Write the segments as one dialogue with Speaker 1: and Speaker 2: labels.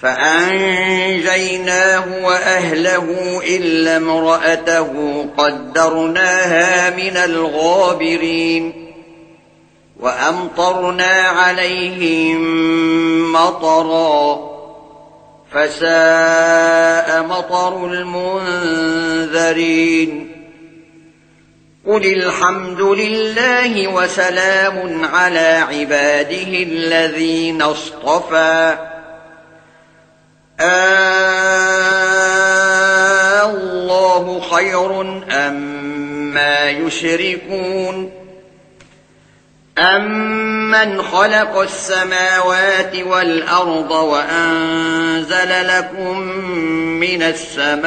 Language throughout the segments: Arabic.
Speaker 1: فأنجيناه وأهله إلا مرأته قدرناها من الغابرين وأمطرنا عليهم مطرا فساء مطر المنذرين قل الحمد لله وسلام على عباده الذين اصطفى آه، اللَّهُ خَيْرٌ اما یشرکون امن خلق السماوات والأرض وأنزل لكم من السماء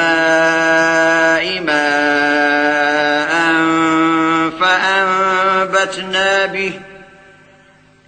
Speaker 1: ماء فأنبتنا به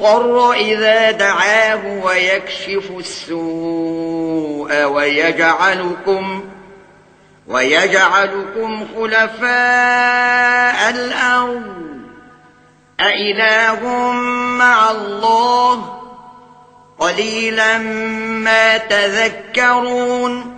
Speaker 1: اضطر إذا دعاه ويكشف السوء ويجعلكم ويجعلكم خلفاء الأرض. أإله مع الله؟ قليلا ما تذكرون.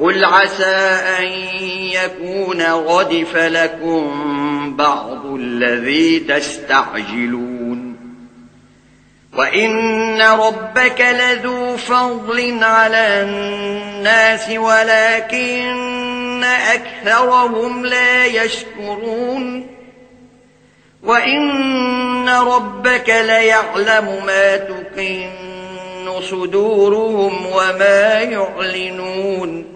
Speaker 1: قل عسى أن يكون غدف لكم بعض الذي تستعجلون وإن ربك لذو فضل على الناس ولكن أكثرهم لا يشكرون وإن ربك ليعلم ما تقن صدورهم وما يعلنون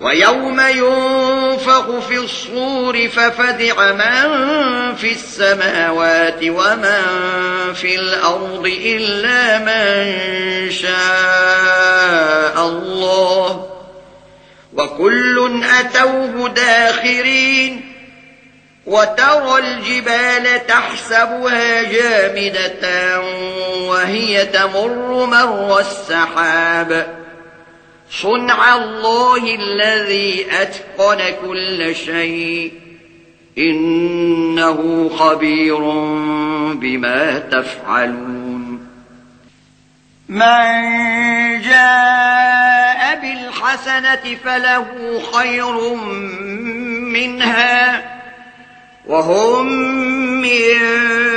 Speaker 1: وَيَوْمَ يُنفَخُ فِي الصُّورِ فَفَزِعَ مَن فِي السَّمَاوَاتِ وَمَن فِي الْأَرْضِ إِلَّا مَن شَاءَ اللَّهُ وَكُلٌّ أَتَوْهُ دَاخِرِينَ وَتَرَى الْجِبَالَ تَحْسَبُهَا جَامِدَةً وَهِيَ تَمُرُّ مَرَّ السَّحَابِ صنع الله الذي أتقن كل شيء إنه خبير بما تفعلون من جاء بالحسنة فله خير منها وهم من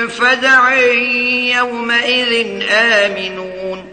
Speaker 1: فدع يومئذ آمنون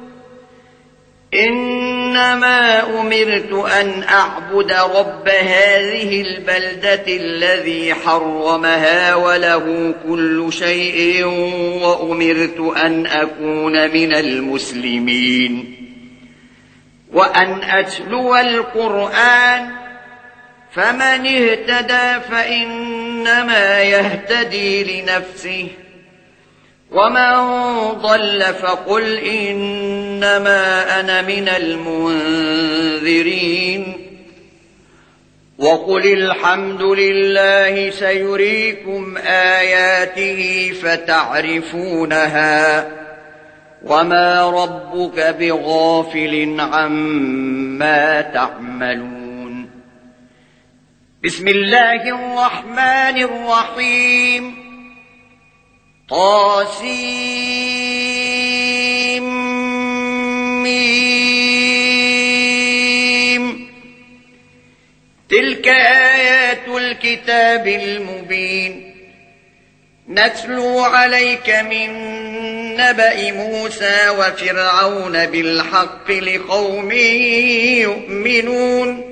Speaker 1: إنما أمرت أن أعبد رب هذه البلدة الذي حرمها وله كل شيء وأمرت أن أكون من المسلمين. وأن أتلو القرآن فمن اهتدى فإنما يهتدي لنفسه. ومن ضل فقل إن إنما أنا من المنذرين. وقل الحمد لله سيريكم آياته فتعرفونها وما ربك بغافل عما تعملون. بسم الله الرحمن الرحيم. طاسين. ميم. تلك آيات الكتاب المبين. نتلو عليك من نبأ موسى وفرعون بالحق لقوم يؤمنون.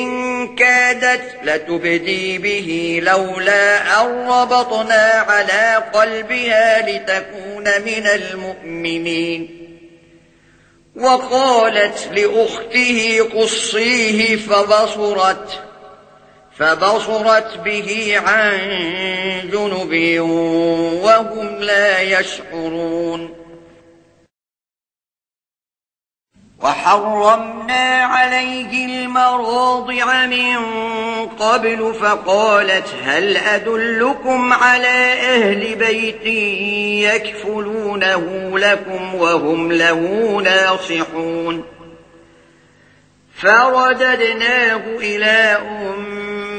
Speaker 1: كادت لتبدي به لولا أن ربطنا على قلبها لتكون من المؤمنين. وقالت لأخته قصيه فبصرت فبصرت به عن جنبي وهم لا يشعرون. وحرمنا عليه المراضع من قبل فقالت هل أدلكم على أهل بيتي يكفلونه لكم وهم له ناصحون فرددناه إلى أمة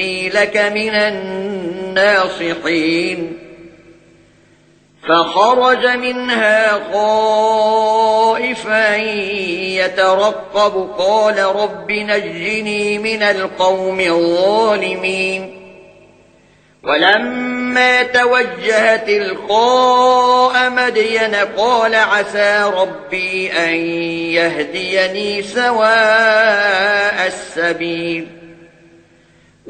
Speaker 1: إني لك من الناصحين. فخرج منها خائفا يترقب قال رب نجني من القوم الظالمين. ولما توجه تلقاء مدين قال عسى ربي أن يهديني سواء السبيل.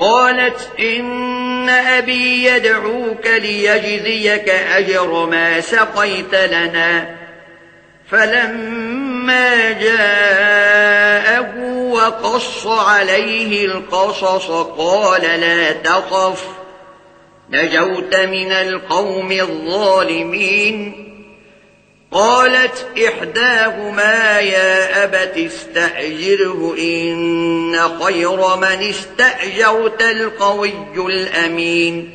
Speaker 1: قالت إن أبي يدعوك ليجزيك أجر ما سقيت لنا. فلما جاءه وقص عليه القصص قال لا تقف نجوت من القوم الظالمين. قالت إحداهما يا أبت استأجره إن خير من استأجرت القوي الأمين.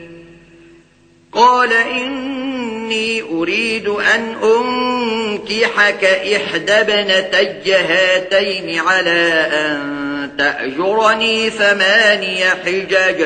Speaker 1: قال إني أريد أن أنكحك إحدى بنتي هاتين على أن تأجرني ثماني حجج.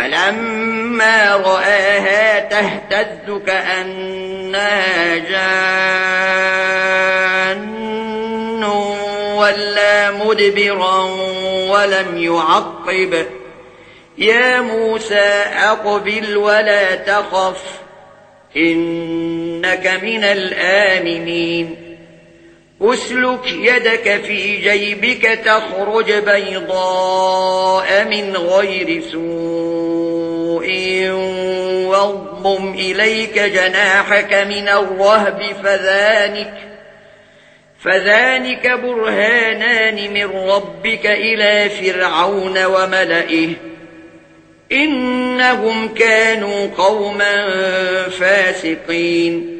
Speaker 2: فلما رآها تهتد كأنها جان ولا مدبرا ولم يعقب. يا موسى أقبل ولا تخف إنك من الآمنين. أسلك يدك في جيبك تخرج بيضاء من غير سوء واضم إليك جناحك من الرهب فذانك فذانك برهانان من ربك إلى فرعون وملئه. إنهم كانوا قوما فاسقين.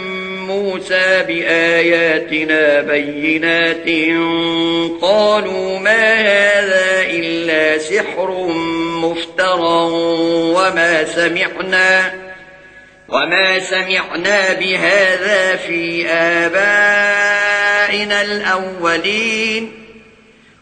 Speaker 2: موسى بآياتنا بينات قالوا ما هذا إلا سحر مفترا وما سمعنا وما سمعنا بهذا في آبائنا الأولين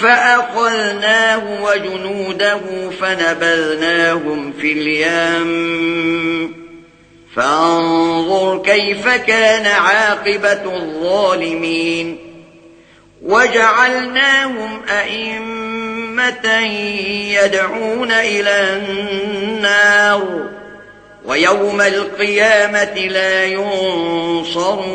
Speaker 2: فأقلناه وجنوده فنبذناهم في اليام فانظر كيف كان عاقبة الظالمين وجعلناهم أئمة يدعون إلى النار ويوم القيامة لا ينصرون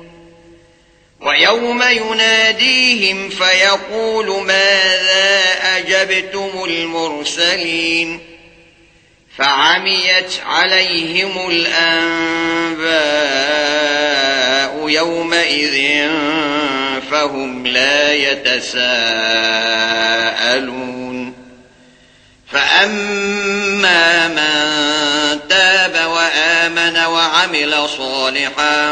Speaker 2: وَيَوْمَ يُنَادِيهِمْ فَيَقُولُ مَاذَا أَجَبْتُمُ الْمُرْسَلِينَ فَعَمِيَتْ عَلَيْهِمُ الْأَنْبَاءُ يَوْمَئِذٍ فَهُمْ لَا يَتَسَاءَلُونَ فَأَمَّا مَنْ تَابَ وَآمَنَ وَعَمِلَ صَالِحًا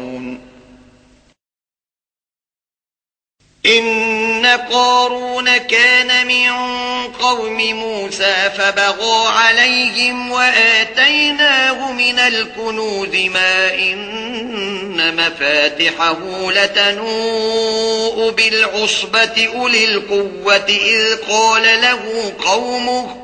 Speaker 2: إن قارون كان من قوم موسى فبغى عليهم وآتيناه من الكنود ما إن مفاتحه لتنوء بالعصبة أولي القوة إذ قال له قومه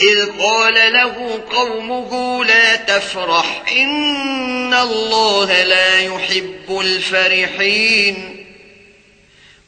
Speaker 2: إذ قال له قومه لا تفرح إن الله لا يحب الفرحين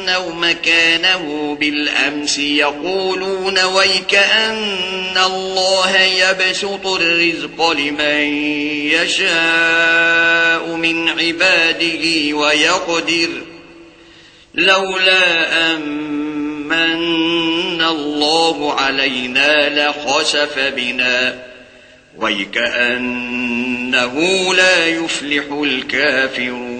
Speaker 2: النوم كانه بالأمس. يقولون ويكأن الله يبسط الرزق لمن يشاء من عباده ويقدر. لولا أمن الله علينا لخسف بنا. ويكأنه لا يفلح الكافرون.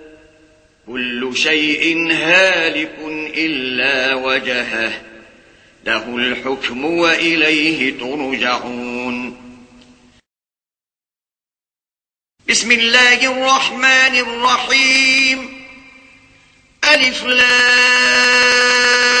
Speaker 2: كل شيء هالك إلا وجهه له الحكم وإليه ترجعون. بسم الله الرحمن الرحيم. ألف لام.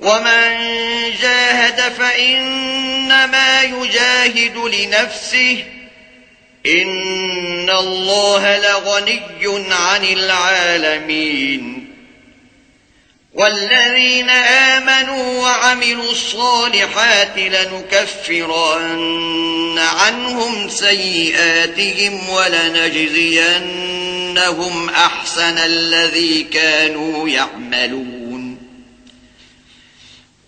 Speaker 2: ومن جاهد فإنما يجاهد لنفسه إن الله لغني عن العالمين والذين آمنوا وعملوا الصالحات لنكفرن عنهم سيئاتهم ولنجزينهم أحسن الذي كانوا يعملون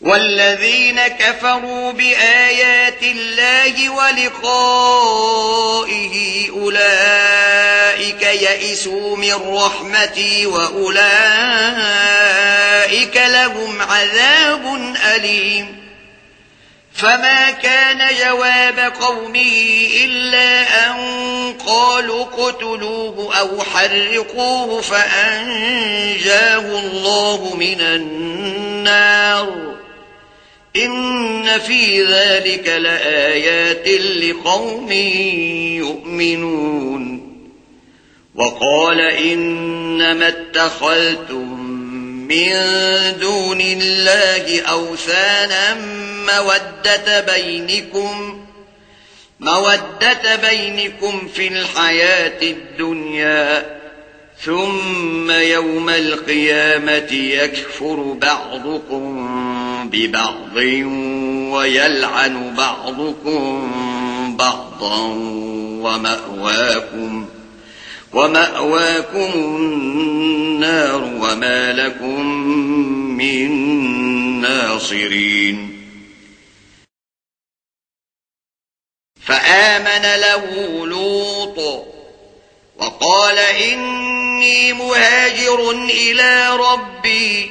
Speaker 2: والذين كفروا بآيات الله ولقائه أولئك يئسوا من رحمتي وأولئك لهم عذاب أليم. فما كان جواب قومه إلا أن قالوا قتلوه أو حرقوه فأنجاه الله من النار. ان في ذلك لآيات لقوم يؤمنون وقال انما اتخلتم من دون الله اوثانا مودة بينكم مودة بينكم في الحياة الدنيا ثم يوم القيامة يكفر بعضكم ببعض ويلعن بعضكم بعضا ومأواكم ومأواكم النار وما لكم من ناصرين فآمن له لوط وقال إني مهاجر إلى ربي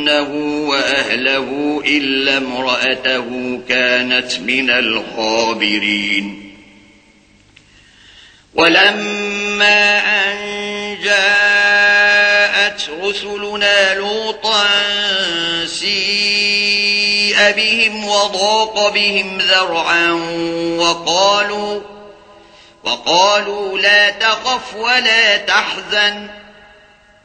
Speaker 2: إنه وأهله إلا امرأته كانت من الخابرين. ولما أن جاءت رسلنا لوطا سيء بهم وضاق بهم ذرعا وقالوا, وقالوا لا تخف ولا تحزن